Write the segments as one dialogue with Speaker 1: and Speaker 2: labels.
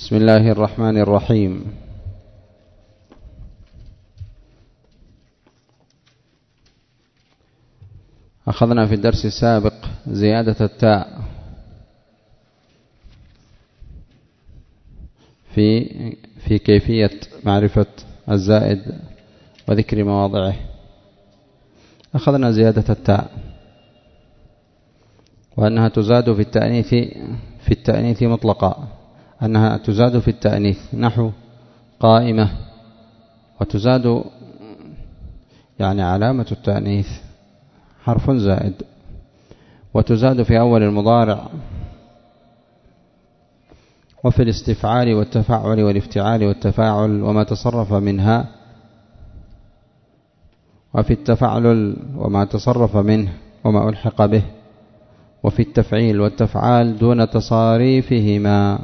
Speaker 1: بسم الله الرحمن الرحيم. أخذنا في الدرس السابق زيادة التاء في في كيفية معرفة الزائد وذكر مواضعه. أخذنا زيادة التاء وأنها تزاد في التأنيث في التأنيث مطلقا. أنها تزاد في التأنيث نحو قائمة وتزاد يعني علامة التأنيث حرف زائد وتزاد في أول المضارع وفي الاستفعال والتفعل والافتعال والتفاعل وما تصرف منها وفي التفعل وما تصرف منه وما ألحق به وفي التفعيل والتفعال دون تصاريفهما.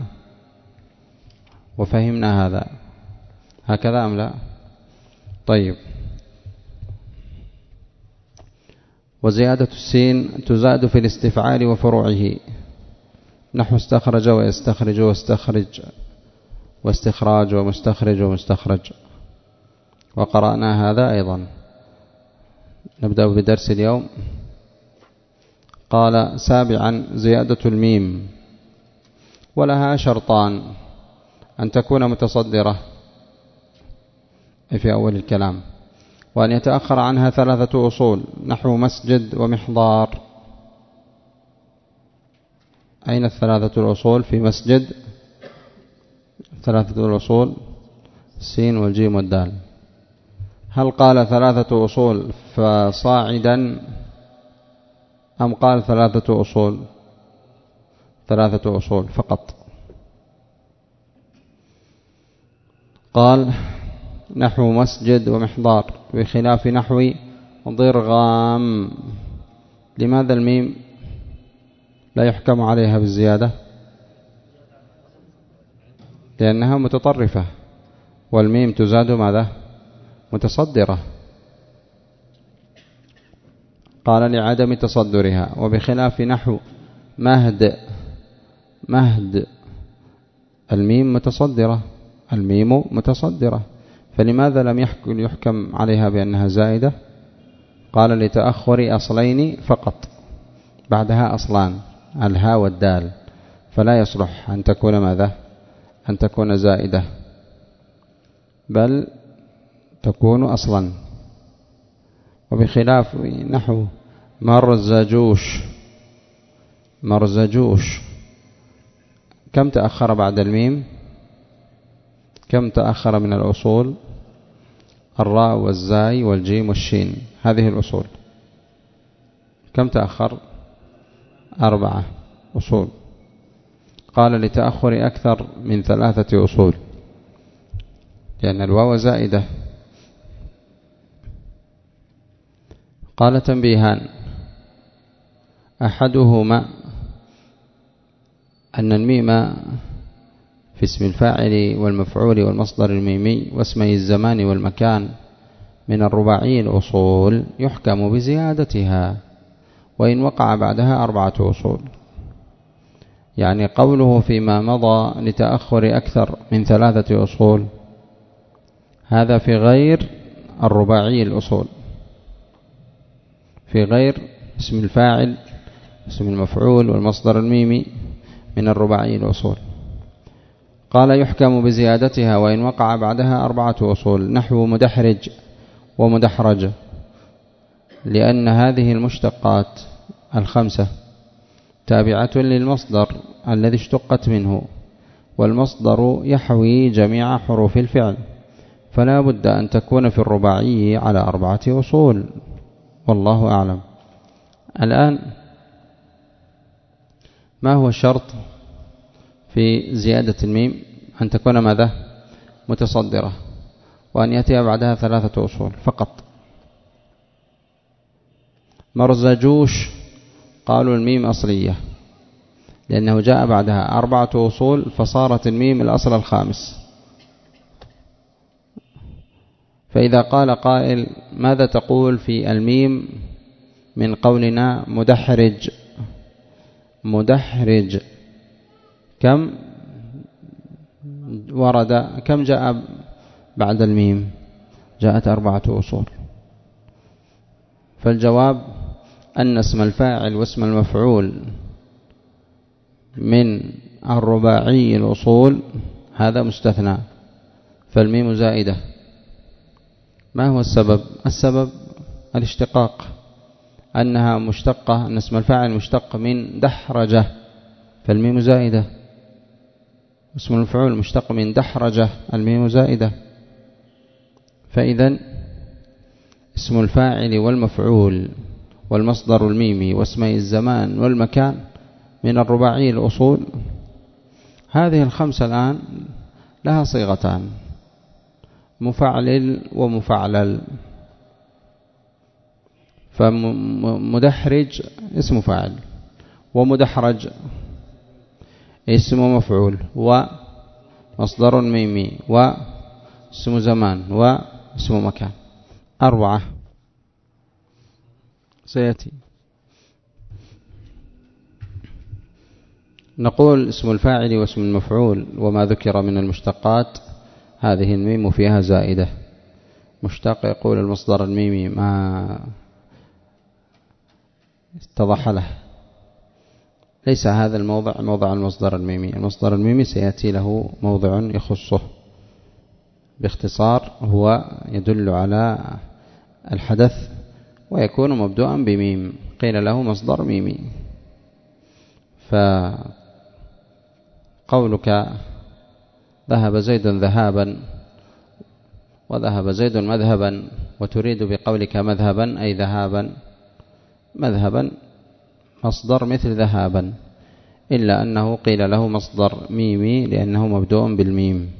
Speaker 1: وفهمنا هذا. هكذا أم لا؟ طيب. وزيادة السين تزاد في الاستفعال وفروعه. نحو استخرج ويستخرج واستخرج. واستخراج ومستخرج ومستخرج. وقرأنا هذا أيضا. نبدأ بدرس اليوم. قال سابعا زيادة الميم. ولها شرطان. أن تكون متصدرة. في أول الكلام. وأن يتأخر عنها ثلاثة أصول. نحو مسجد ومحضار. أين الثلاثة الأصول؟ في مسجد. ثلاثة الأصول. السين والجيم والدال. هل قال ثلاثة أصول فصاعدا؟ أم قال ثلاثة أصول؟ ثلاثة أصول فقط. قال نحو مسجد ومحضار بخلاف نحو ضرغام لماذا الميم لا يحكم عليها بالزيادة؟ لأنها متطرفة والميم تزاد ماذا؟ متصدرة. قال لعدم تصدرها وبخلاف نحو مهد مهد الميم متصدرة. الميم متصدرة. فلماذا لم يحكم عليها بأنها زائدة؟ قال لتأخر أصلين فقط. بعدها أصلان الهاء والدال. فلا يصلح أن تكون ماذا؟ أن تكون زائدة. بل تكون أصلا. وبخلاف نحو مرزجوش. مرزجوش. كم تأخر بعد الميم؟ كم تأخر من الأصول؟ الراء والزاي والجيم والشين. هذه الأصول. كم تأخر؟ أربعة أصول. قال لتأخر أكثر من ثلاثة أصول. لأن الواو زائدة. قال تنبيهان. أحدهما أن الميم في اسم الفاعل والمفعول والمصدر الميمي واسمي الزمان والمكان من الرباعي الأصول يحكم بزيادتها وإن وقع بعدها أربعة أصول. يعني قوله فيما مضى لتأخر أكثر من ثلاثة أصول هذا في غير الرباعي الأصول. في غير اسم الفاعل اسم المفعول والمصدر الميمي من الرباعي الأصول. قال يحكم بزيادتها وإن وقع بعدها أربعة أصول نحو مدحرج ومدحرج لأن هذه المشتقات الخمسة تابعة للمصدر الذي اشتقت منه والمصدر يحوي جميع حروف الفعل فلا بد أن تكون في الرباعي على أربعة أصول والله أعلم. الآن ما هو الشرط؟ في زيادة الميم أن تكون ماذا؟ متصدرة وأن يأتي بعدها ثلاثة أصول فقط. مرزجوش قالوا الميم أصلية لأنه جاء بعدها أربعة أصول فصارت الميم الأصل الخامس. فإذا قال قائل ماذا تقول في الميم من قولنا مدحرج؟ مدحرج. كم ورد كم جاء بعد الميم؟ جاءت أربعة أصول. فالجواب أن اسم الفاعل واسم المفعول من الرباعي الأصول هذا مستثنى. فالميم زائدة. ما هو السبب؟ السبب الاشتقاق أنها مشتقة أن اسم الفاعل مشتق من دحرجة فالميم زائدة. اسم المفعول مشتق من دحرجة الميم زائدة. فإذا اسم الفاعل والمفعول والمصدر الميمي واسمي الزمان والمكان من الرباعي الأصول. هذه الخمسة الآن لها صيغتان مفعلل ومفعلل. فمدحرج اسم فاعل ومدحرج اسم مفعول ومصدر ميمي واسم زمان واسم مكان. أربعة. سيأتي. نقول اسم الفاعل واسم المفعول وما ذكر من المشتقات. هذه الميم فيها زائدة. مشتق يقول المصدر الميمي ما اتضح له. ليس هذا الموضع موضع المصدر الميمي. المصدر الميمي سيأتي له موضع يخصه. باختصار هو يدل على الحدث ويكون مبدوءا بميم. قيل له مصدر ميمي. فقولك ذهب زيد ذهابا وذهب زيد مذهبا وتريد بقولك مذهبا أي ذهابا مذهبا مصدر مثل ذهابا إلا أنه قيل له مصدر ميمي لأنه مبدوء بالميم.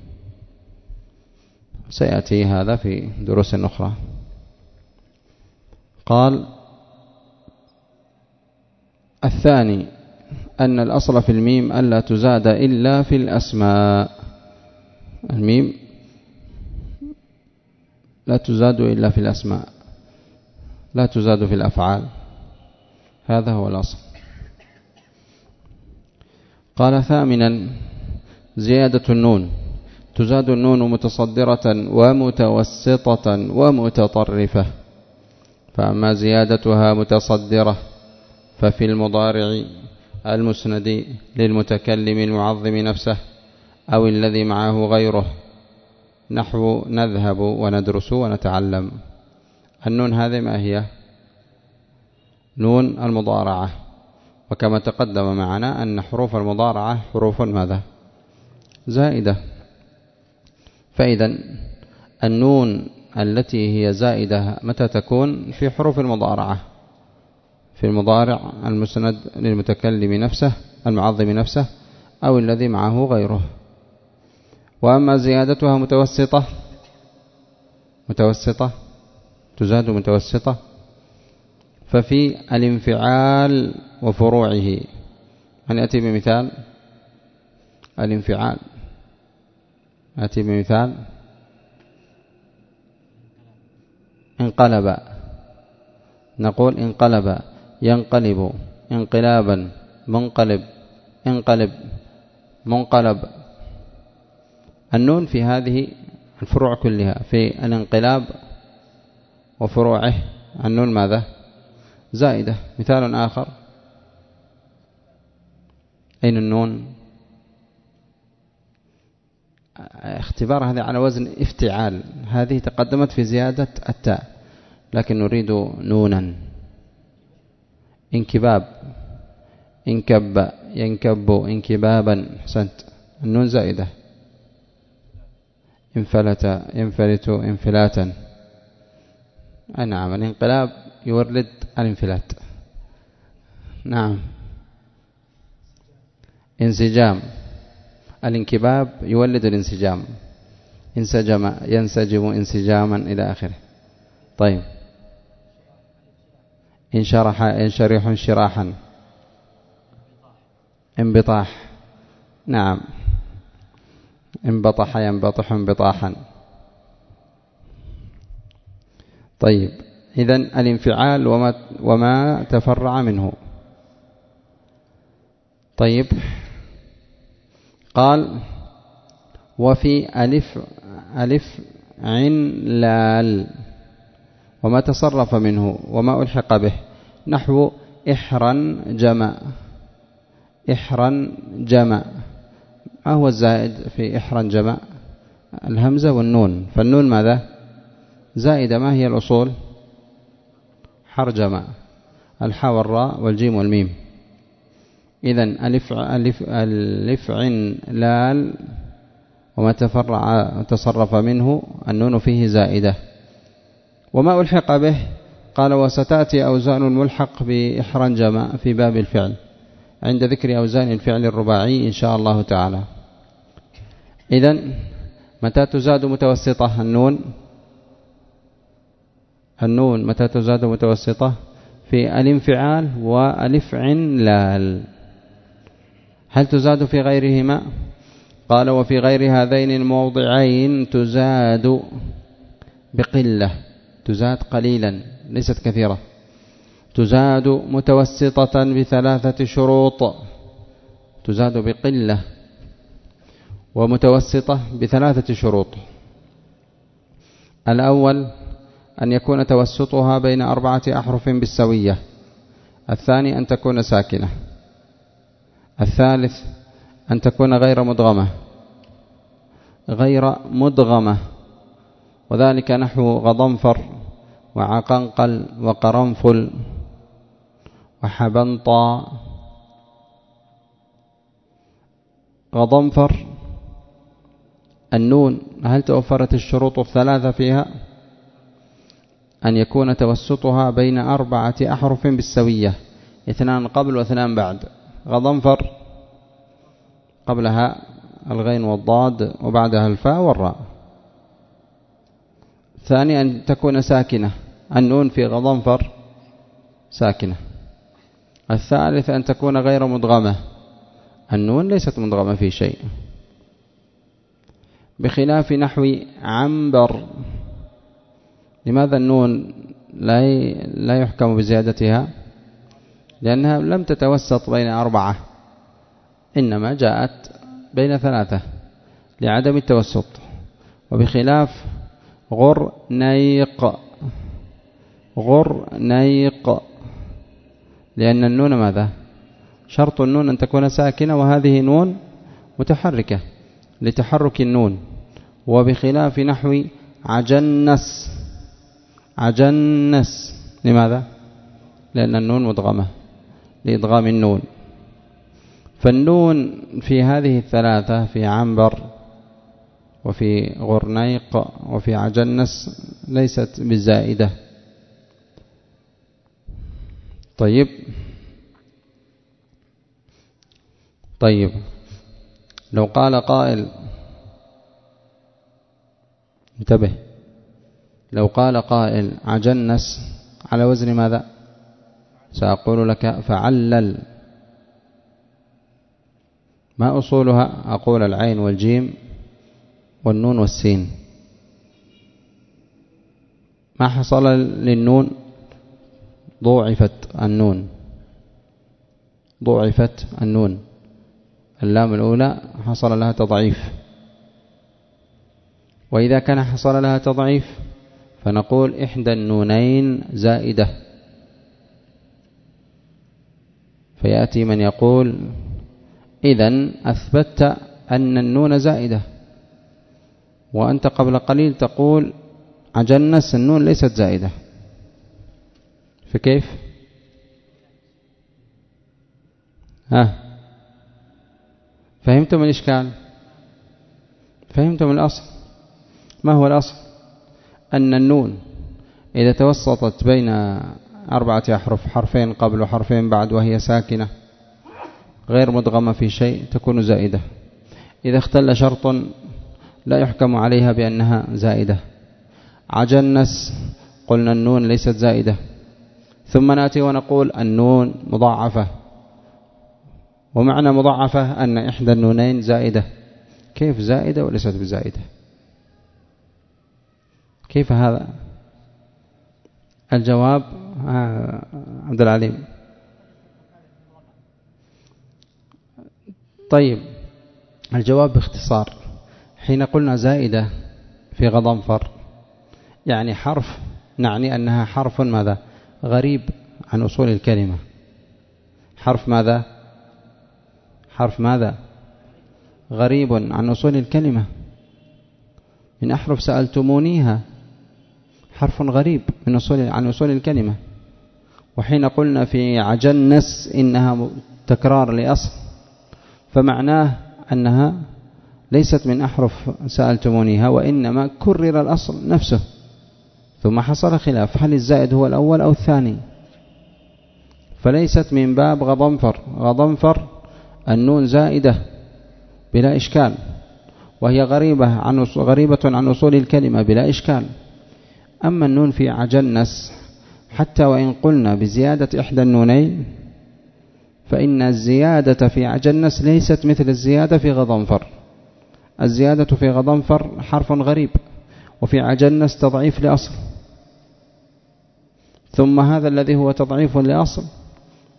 Speaker 1: سيأتي هذا في دروس أخرى. قال الثاني أن الأصل في الميم ألا تزاد إلا في الأسماء. الميم لا تزاد إلا في الأسماء لا تزاد في الأفعال. هذا هو الأصل. قال ثامنا زيادة النون. تزاد النون متصدرة ومتوسطة ومتطرفة. فأما زيادتها متصدرة ففي المضارع المسند للمتكلم المعظم نفسه أو الذي معه غيره نحو نذهب وندرس ونتعلم. النون هذه ما هي؟ نون المضارعة. وكما تقدم معنا أن حروف المضارعة حروف ماذا؟ زائدة. فإذا النون التي هي زائدة متى تكون؟ في حروف المضارعة. في المضارع المسند للمتكلم نفسه المعظم نفسه أو الذي معه غيره. وأما زيادتها متوسطة متوسطة تزاد متوسطة ففي الانفعال وفروعه. من يأتي بمثال؟ الانفعال. أتي بمثال؟ انقلب. نقول انقلب. ينقلب. انقلابا. منقلب. انقلب. منقلب. النون في هذه الفروع كلها في الانقلاب وفروعه. النون ماذا؟ زائدة. مثال آخر. أين النون؟ اختبار هذا على وزن افتعال. هذه تقدمت في زيادة التاء لكن نريد نونا. انكباب. انكب ينكب انكبابا. حسنت النون زائدة. انفلت ينفلت انفلاتا. نعم الانقلاب يولد الانفلات. نعم. انسجام. الانكباب يولد الانسجام. انسجم ينسجم انسجاما إلى آخره. طيب. انشرح انشرح انشراحا. انبطاح. نعم. انبطح ينبطح انبطاحا. طيب. إذا الانفعال وما, وما تفرع منه. طيب. قال وفي ألف ألف عن لال. وما تصرف منه وما ألحق به. نحو احرنجم. احرنجم. ما هو الزائد في احرنجم؟ الهمزة والنون. فالنون ماذا؟ زائدة. ما هي الأصول؟ حرجمة الحاء والراء والجيم والميم. إذا ألف ألف افعنلال وما تفرع تصرف منه النون فيه زائدة. وما ألحق به؟ قال وستأتي أوزان الملحق بإحرنجم في باب الفعل. عند ذكر أوزان الفعل الرباعي إن شاء الله تعالى. إذا متى تزاد متوسطة النون؟ النون متى تزاد متوسطة؟ في الانفعال والافعلال هل تزاد في غيرهما؟ قال وفي غير هذين الموضعين تزاد بقلة. تزاد قليلا ليست كثيرة. تزاد متوسطة بثلاثة شروط. تزاد بقلة ومتوسطة بثلاثة شروط. الأول أن يكون توسطها بين أربعة أحرف بالسوية. الثاني أن تكون ساكنة. الثالث أن تكون غير مدغمة. غير مدغمة. وذلك نحو غضنفر وعقنقل وقرنفل وحبنطا. غضنفر النون. هل توفرت الشروط الثلاثة فيها؟ أن يكون توسطها بين أربعة أحرف بالسوية اثنان قبل واثنان بعد. غضنفر قبلها الغين والضاد وبعدها الفاء والراء. ثاني أن تكون ساكنة النون في غضنفر ساكنة. الثالث أن تكون غير مدغمة النون ليست مدغمة في شيء. بخلاف نحو عنبر. لماذا النون لا لا يحكم بزيادتها؟ لأنها لم تتوسط بين أربعة إنما جاءت بين ثلاثة لعدم التوسط وبخلاف غر نيق غر نيق. لأن النون ماذا؟ شرط النون أن تكون ساكنة وهذه نون متحركة لتحرك النون وبخلاف نحو عجنس. عجنس. لماذا؟ لأن النون مدغمة. لإدغام النون. فالنون في هذه الثلاثة في عنبر وفي غرنيق وفي عجنس ليست بالزائدة طيب. طيب. لو قال قائل انتبه. لو قال قائل عجنس على وزن ماذا؟ سأقول لك فعلل. ما أصولها؟ أقول العين والجيم والنون والسين. ما حصل للنون؟ ضوعفت النون. ضوعفت النون. اللام الأولى حصل لها تضعيف. وإذا كان حصل لها تضعيف فنقول إحدى النونين زائدة. فيأتي من يقول إذا أثبتت أن النون زائدة. وأنت قبل قليل تقول عجنس النون ليست زائدة. فكيف؟ ها؟ فهمتم الإشكال؟ فهمتم الأصل؟ ما هو الأصل؟ أن النون إذا توسطت بين أربعة أحرف حرفين قبل وحرفين بعد وهي ساكنة غير مدغمة في شيء تكون زائدة. إذا اختل شرط لا يحكم عليها بأنها زائدة. عجنس قلنا النون ليست زائدة. ثم نأتي ونقول النون مضاعفة. ومعنى مضاعفة أن إحدى النونين زائدة. كيف زائدة وليست بزائدة؟ كيف هذا؟ الجواب آه، عبد العليم. طيب الجواب باختصار. حين قلنا زائدة في غضنفر يعني حرف نعني أنها حرف ماذا؟ غريب عن أصول الكلمة. حرف ماذا؟ حرف ماذا؟ غريب عن أصول الكلمة. من أحرف سألتمونيها. حرف غريب من أصول عن أصول الكلمة. وحين قلنا في عجنس إنها تكرار لأصل فمعناه أنها ليست من أحرف سألتمونيها وإنما كرر الأصل نفسه. ثم حصل خلاف هل الزائد هو الأول أو الثاني؟ فليست من باب غضنفر. غضنفر النون زائدة بلا إشكال وهي غريبة عن غريبة عن أصول الكلمة بلا إشكال. أما النون في عجنس حتى وإن قلنا بزيادة إحدى النونين فإن الزيادة في عجنس ليست مثل الزيادة في غضنفر الزيادة في غضنفر حرف غريب وفي عجنس تضعيف لأصل. ثم هذا الذي هو تضعيف لأصل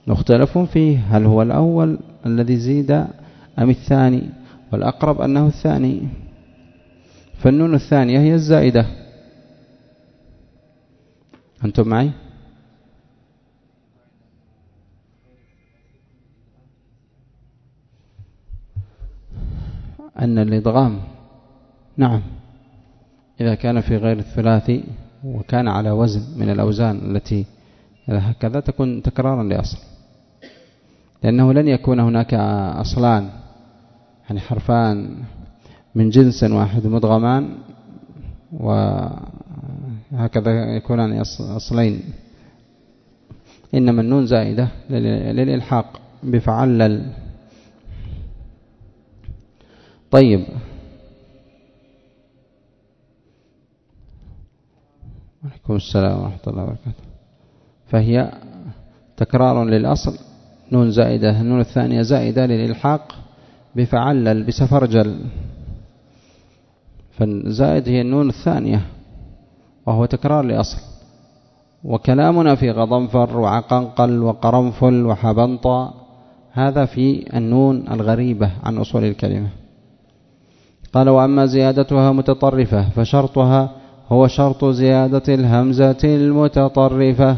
Speaker 1: مختلف فيه هل هو الأول الذي زيد أم الثاني؟ والأقرب أنه الثاني. فالنون الثانية هي الزائدة. أنتم معي؟ أن الإدغام نعم إذا كان في غير الثلاثي وكان على وزن من الأوزان التي هكذا تكون تكرارا لأصل. لأنه لن يكون هناك أصلان يعني حرفان من جنس واحد مدغمان وهكذا يكونان أصلين. إنما النون زائدة للإلحاق. بفعلل طيب. وعليكم السلام ورحمة الله وبركاته. فهي تكرار للأصل. نون زائدة. النون الثانية زائدة للإلحاق. بفعلل بسفرجل فالزائد هي النون الثانية. وهو تكرار لأصل. وكلامنا في غضنفر وعقنقل وقرنفل وحبنطة هذا في النون الغريبة عن أصول الكلمة. قال وأما زيادتها متطرفة فشرطها هو شرط زيادة الهمزة المتطرفة.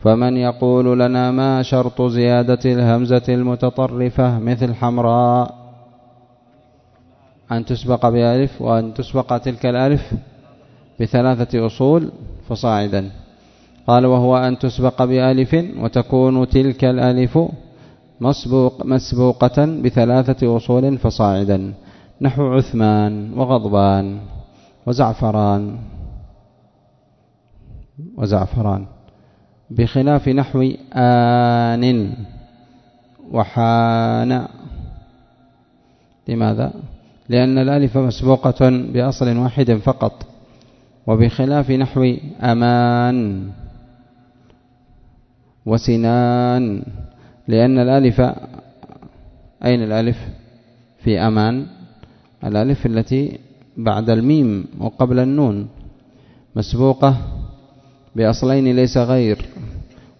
Speaker 1: فمن يقول لنا ما شرط زيادة الهمزة المتطرفة؟ مثل حمراء. أن تسبق بألف وأن تسبق تلك الألف. بثلاثة أصول فصاعدا. قال وهو أن تسبق بألف وتكون تلك الألف مسبوق مسبوقة بثلاثة أصول فصاعدا. نحو عثمان وغضبان وزعفران وزعفران. بخلاف نحو آن وحان. لماذا؟ لأن الألف مسبوقة بأصل واحد فقط. وبخلاف نحو أمان وسنان لأن الألف أين الألف؟ في أمان. الألف التي بعد الميم وقبل النون مسبوقة بأصلين ليس غير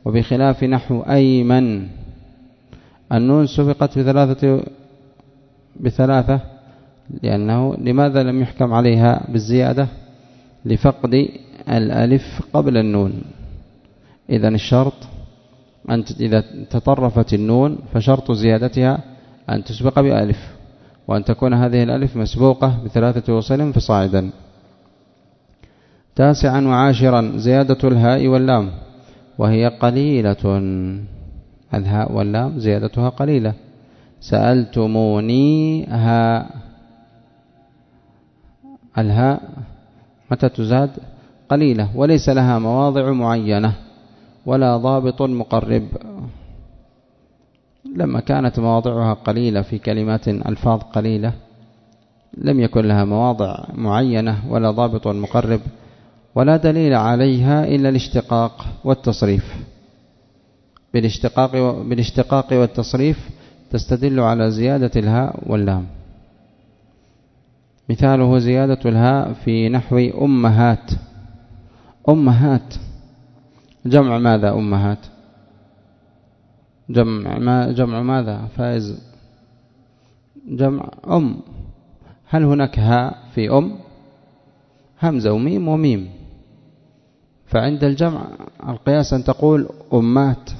Speaker 1: وبخلاف نحو أيمن. النون سبقت بثلاثة بثلاثة لأنه لماذا لم يحكم عليها بالزيادة؟ لفقد الألف قبل النون. إذا الشرط أن إذا تطرفت النون فشرط زيادتها أن تسبق بألف وأن تكون هذه الألف مسبوقة بثلاثة وصل فصاعدا. تاسعا وعاشرا زيادة الهاء واللام وهي قليلة. الهاء واللام زيادتها قليلة. سألتمونيها الهاء متى تزاد؟ قليلة وليس لها مواضع معينة ولا ضابط مقرب. لما كانت مواضعها قليلة في كلمات ألفاظ قليلة لم يكن لها مواضع معينة ولا ضابط مقرب ولا دليل عليها إلا الاشتقاق والتصريف. بالاشتقاق بالاشتقاق والتصريف تستدل على زيادة الهاء واللام. مثاله زيادة الهاء في نحو أمهات. أمهات. جمع ماذا أمهات؟ جمع ما جمع ماذا فائز؟ جمع أم. هل هناك هاء في أم؟ همزة وميم وميم. فعند الجمع القياس أن تقول أمات.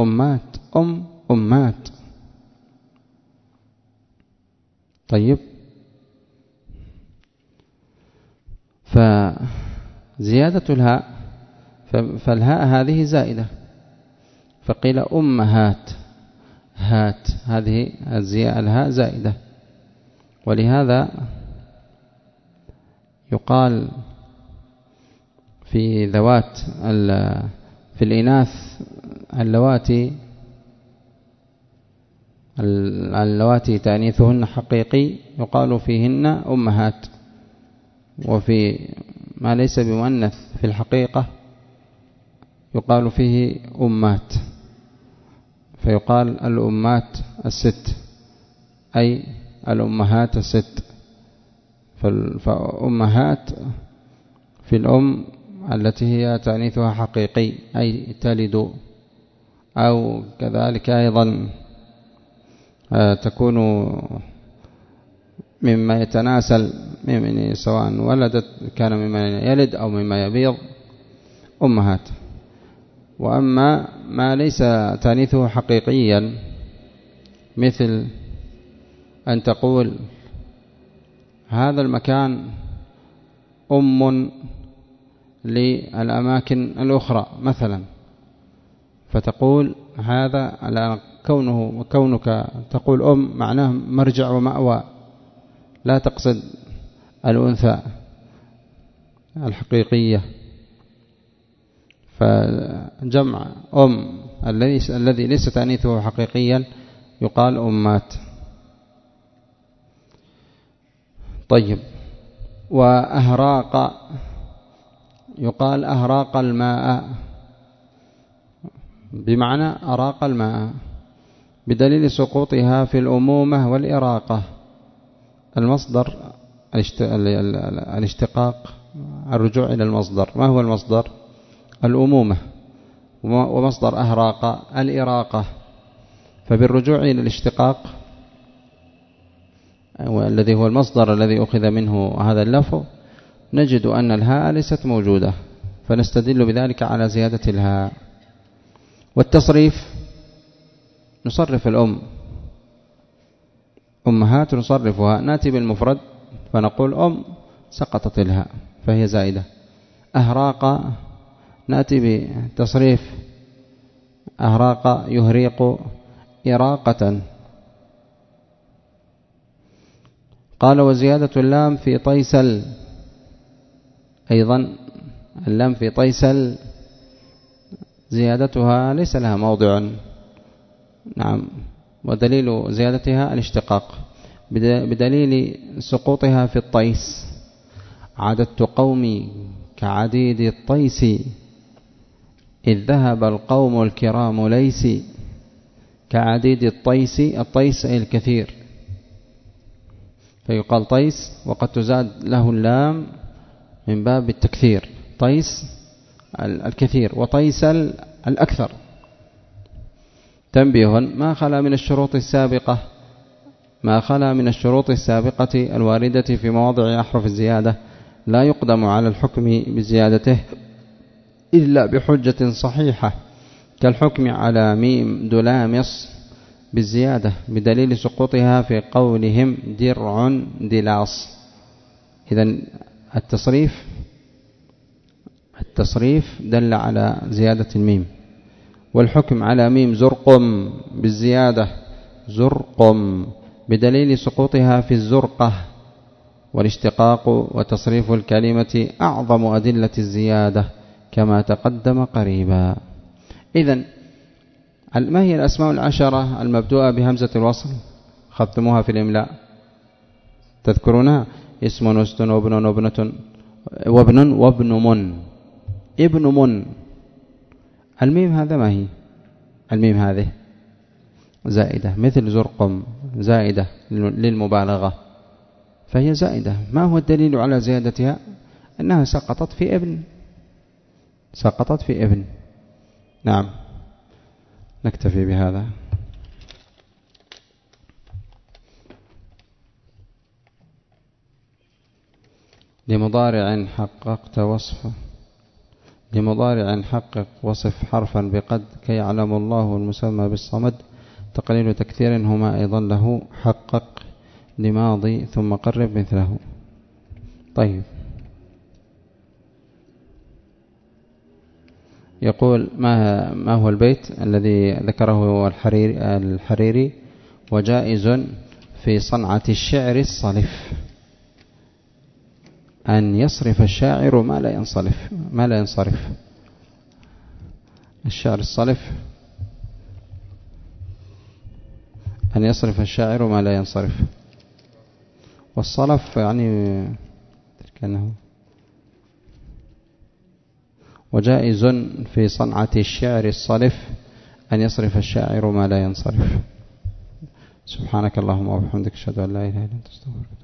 Speaker 1: أمات. أم أمات. طيب. فزيادة الهاء فالهاء هذه زائدة. فقيل أمهات هات هذه الهاء زائدة. ولهذا يقال في ذوات في الإناث اللواتي اللواتي تانيثهن حقيقي يقال فيهن أمهات. وفي ما ليس بمؤنث في الحقيقة يقال فيه أمات فيقال الأمات الست أي الأمهات الست. فأمهات في الأم التي هي تعنيثها حقيقي أي تلد أو كذلك أيضا آه، تكون مما يتناسل من سواء ولدت كان مما يلد أو مما يبيض أمهات. وأما ما ليس تانيثه حقيقيا مثل أن تقول هذا المكان أم للأماكن الأخرى مثلا فتقول هذا كونه كونك تقول أم معناه مرجع ومأوى. لا تقصد الأنثى الحقيقية. فجمع أم الذي ليس تأنيثه حقيقيا يقال أمات. طيب. وأهراق يقال أهراق الماء. بمعنى أراق الماء. بدليل سقوطها في الأمومة والإراقة. المصدر الاشتقاق الرجوع إلى المصدر. ما هو المصدر؟ الأمومة. ومصدر أهراق الإراقة. فبالرجوع إلى الاشتقاق الذي هو المصدر الذي أخذ منه هذا اللفظ نجد أن الهاء ليست موجودة. فنستدل بذلك على زيادة الهاء. والتصريف نصرف الأم. أمهات نصرفها. نأتي بالمفرد فنقول أم سقطت الهاء فهي زائدة. أهراق نأتي بتصريف. أهراق يهريق إراقة. قال وزيادة اللام في طيسل. أيضا اللام في طيسل. زيادتها ليس لها موضع. نعم. ودليل زيادتها الاشتقاق. بدليل سقوطها في الطيس. عددت قومي كعديد الطيس. إذ ذهب القوم الكرام ليس كعديد الطيس الطيس أي الكثير. فيقال طيس وقد تزاد له اللام من باب التكثير. طيس الكثير وطيس الأكثر. تنبيه ما خلا من الشروط السابقة ما خلا من الشروط السابقة الواردة في مواضع أحرف الزيادة لا يقدم على الحكم بزيادته إلا بحجة صحيحة كالحكم على ميم دلامص بالزيادة بدليل سقوطها في قولهم درع دلاص. إذا التصريف التصريف دل على زيادة الميم. والحكم على ميم زرقم بالزيادة زرقم بدليل سقوطها في الزرقة والاشتقاق وتصريف الكلمة أعظم أدلة الزيادة كما تقدم قريبا. إذن ما هي الأسماء العشرة المبدوءة بهمزة الوصل؟ خذتموها في الإملاء. تذكرونها؟ اسم وست وابن وابنة وابن وابن من. ابن من. الميم هذا ما هي؟ الميم هذه. زائدة مثل زرقم زائدة للمبالغة. فهي زائدة. ما هو الدليل على زيادتها؟ أنها سقطت في إبن. سقطت في إبن. نعم. نكتفي بهذا. لمضارع حققت وصفه لمضارع حقق وصف حرفا بقد كي يعلم الله المسمى بالصمد. تقليل تكثير هما أيضا له حقق لماضي ثم قرب مثله. طيب. يقول ما ما هو البيت الذي ذكره الحريري, وجائز في صنعة الشعر الصلف أن يصرف الشاعر ما لا ينصرف. ما لا ينصرف. الشعر الصلف أن يصرف الشاعر ما لا ينصرف. والصلف يعني كأنه وجائز في صنعة الشعر الصلف أن يصرف الشاعر ما لا ينصرف. سبحانك اللهم وبحمدك أشهد أن لا إله إلا أنت أستغفرك